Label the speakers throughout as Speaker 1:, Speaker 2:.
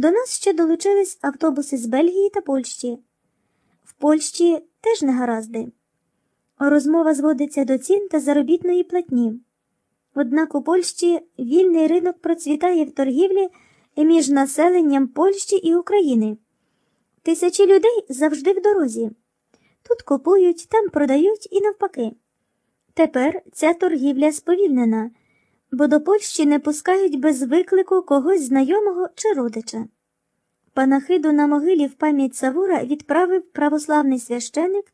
Speaker 1: До нас ще долучились автобуси з Бельгії та Польщі. В Польщі теж не гаразди. Розмова зводиться до цін та заробітної платні. Однак у Польщі вільний ринок процвітає в торгівлі між населенням Польщі і України. Тисячі людей завжди в дорозі. Тут купують, там продають і навпаки. Тепер ця торгівля сповільнена, бо до Польщі не пускають без виклику когось знайомого чи родича. Панахиду на могилі в пам'ять Савура відправив православний священик,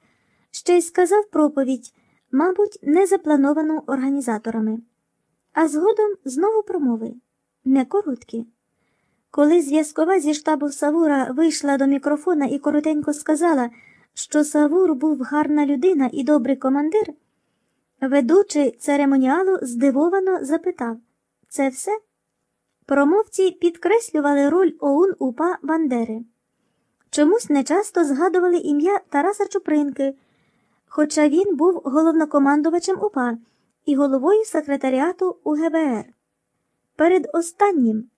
Speaker 1: ще й сказав проповідь, мабуть, не заплановану організаторами. А згодом знову промови не короткі. Коли зв'язкова зі штабу Савура вийшла до мікрофона і коротенько сказала, що Савур був гарна людина і добрий командир, ведучий церемоніалу здивовано запитав Це все? Промовці підкреслювали роль ОУН УПА Бандери. Чомусь нечасто згадували ім'я Тараса Чупринки, хоча він був головнокомандувачем УПА і головою секретаріату УГБР. Перед останнім,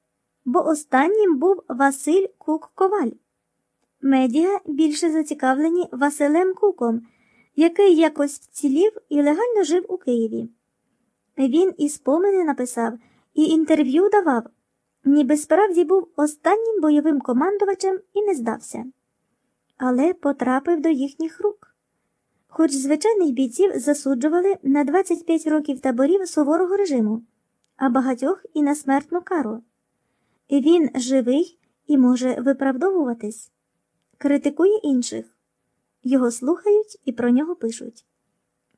Speaker 1: бо останнім був Василь Кук Коваль. Медіа більше зацікавлені Василем Куком, який якось вцілів і легально жив у Києві. Він і спомини написав, і інтерв'ю давав, ніби справді був останнім бойовим командувачем і не здався, але потрапив до їхніх рук. Хоч звичайних бійців засуджували на 25 років таборів суворого режиму, а багатьох і на смертну кару. Він живий і може виправдовуватись, критикує інших, його слухають і про нього пишуть.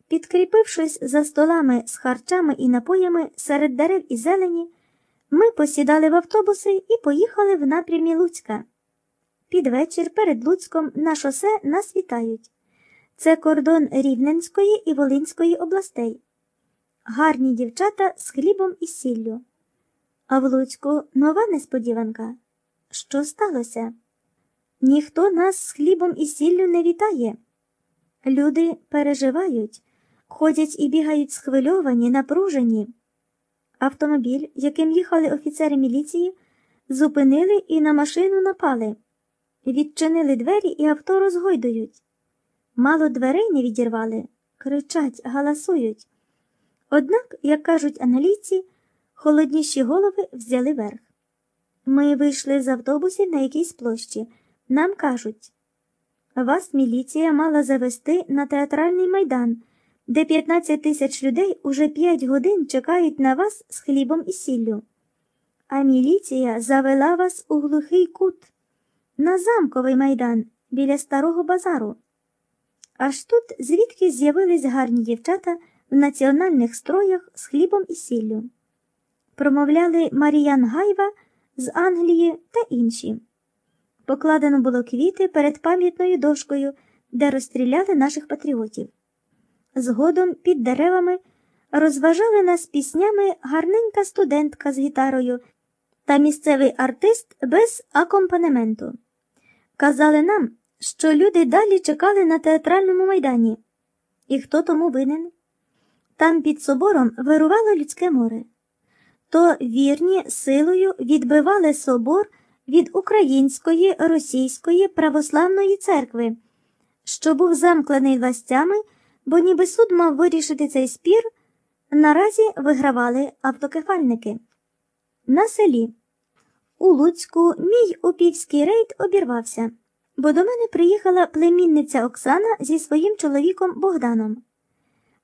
Speaker 1: Підкріпившись за столами з харчами і напоями серед дерев і зелені, ми посідали в автобуси і поїхали в напрямі Луцька. Під вечір перед Луцьком на шосе нас вітають. Це кордон Рівненської і Волинської областей. Гарні дівчата з хлібом і сіллю. А в Луцьку нова несподіванка. Що сталося? Ніхто нас з хлібом і сіллю не вітає. Люди переживають, ходять і бігають схвильовані, напружені. Автомобіль, яким їхали офіцери міліції, зупинили і на машину напали, відчинили двері і авто розгойдують. Мало дверей не відірвали, кричать, галасують. Однак, як кажуть англійці, холодніші голови взяли верх. Ми вийшли з автобусів на якійсь площі. Нам кажуть, вас міліція мала завести на театральний майдан, де 15 тисяч людей уже 5 годин чекають на вас з хлібом і сіллю. А міліція завела вас у глухий кут, на замковий майдан біля старого базару. Аж тут звідки з'явились гарні дівчата в національних строях з хлібом і сіллю. Промовляли Маріян Гайва з Англії та інші. Покладено було квіти перед пам'ятною дошкою, де розстріляли наших патріотів. Згодом під деревами розважали нас піснями гарненька студентка з гітарою та місцевий артист без акомпанементу. Казали нам, що люди далі чекали на театральному майдані. І хто тому винен? Там під собором вирувало людське море. То вірні силою відбивали собор від Української Російської православної церкви, що був замкнений властями, бо ніби суд мав вирішити цей спір, наразі вигравали автокефальники. На селі. У Луцьку мій упівський рейд обірвався, бо до мене приїхала племінниця Оксана зі своїм чоловіком Богданом.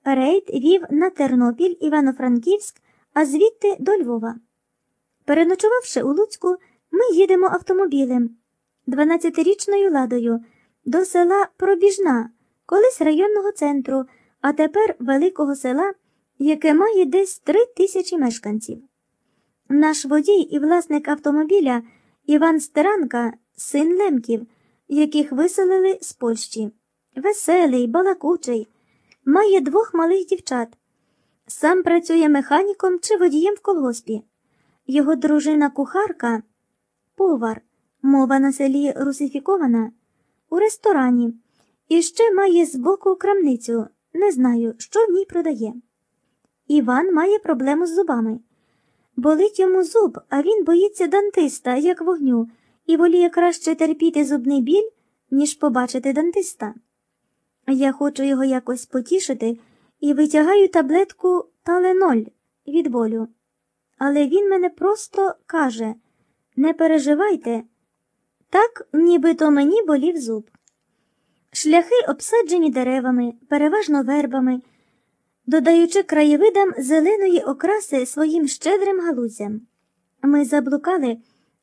Speaker 1: Рейд вів на Тернопіль Івано-Франківськ, а звідти до Львова. Переночувавши у Луцьку, ми їдемо автомобілем 12-річною ладою до села Пробіжна, колись районного центру, а тепер великого села, яке має десь три тисячі мешканців. Наш водій і власник автомобіля Іван Стеранка, син Лемків, яких виселили з Польщі. Веселий, балакучий, має двох малих дівчат. Сам працює механіком чи водієм в колгоспі. Його дружина кухарка, повар, мова на селі русифікована, у ресторані, і ще має збоку крамницю, не знаю, що в ній продає. Іван має проблему з зубами. Болить йому зуб, а він боїться дантиста, як вогню, і воліє краще терпіти зубний біль, ніж побачити дантиста. Я хочу його якось потішити і витягаю таблетку таленоль від болю. Але він мене просто каже не переживайте, так нібито мені болів зуб. Шляхи обсаджені деревами, переважно вербами, додаючи краєвидам зеленої окраси своїм щедрим галузям. Ми заблукали,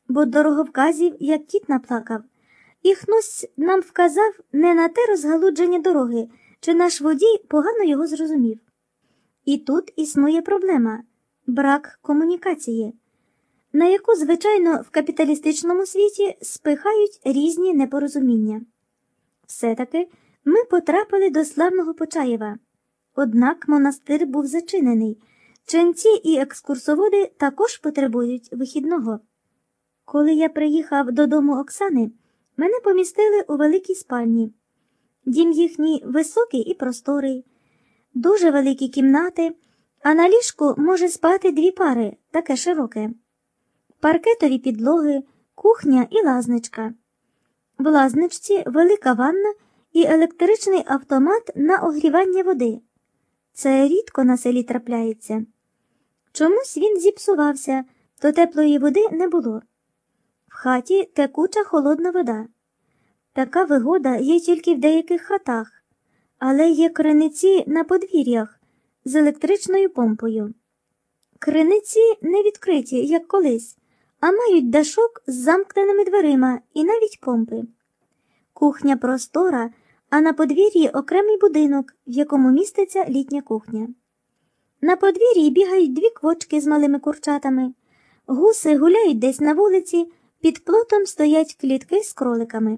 Speaker 1: бо дороговказів, як кіт наплакав, і хтось нам вказав не на те розгалудження дороги, чи наш водій погано його зрозумів. І тут існує проблема брак комунікації, на яку, звичайно, в капіталістичному світі спихають різні непорозуміння. Все-таки ми потрапили до славного Почаєва. Однак монастир був зачинений. Ченці і екскурсоводи також потребують вихідного. Коли я приїхав додому Оксани, мене помістили у великій спальні. Дім їхній високий і просторий, дуже великі кімнати, а на ліжку може спати дві пари, таке широке, паркетові підлоги, кухня і лазничка. В лазничці велика ванна і електричний автомат на огрівання води. Це рідко на селі трапляється. Чомусь він зіпсувався, то теплої води не було. В хаті текуча холодна вода. Така вигода є тільки в деяких хатах, але є криниці на подвір'ях з електричною помпою. Криниці не відкриті, як колись, а мають дашок з замкненими дверима і навіть помпи. Кухня простора, а на подвір'ї окремий будинок, в якому міститься літня кухня. На подвір'ї бігають дві квочки з малими курчатами, гуси гуляють десь на вулиці, під плотом стоять клітки з кроликами.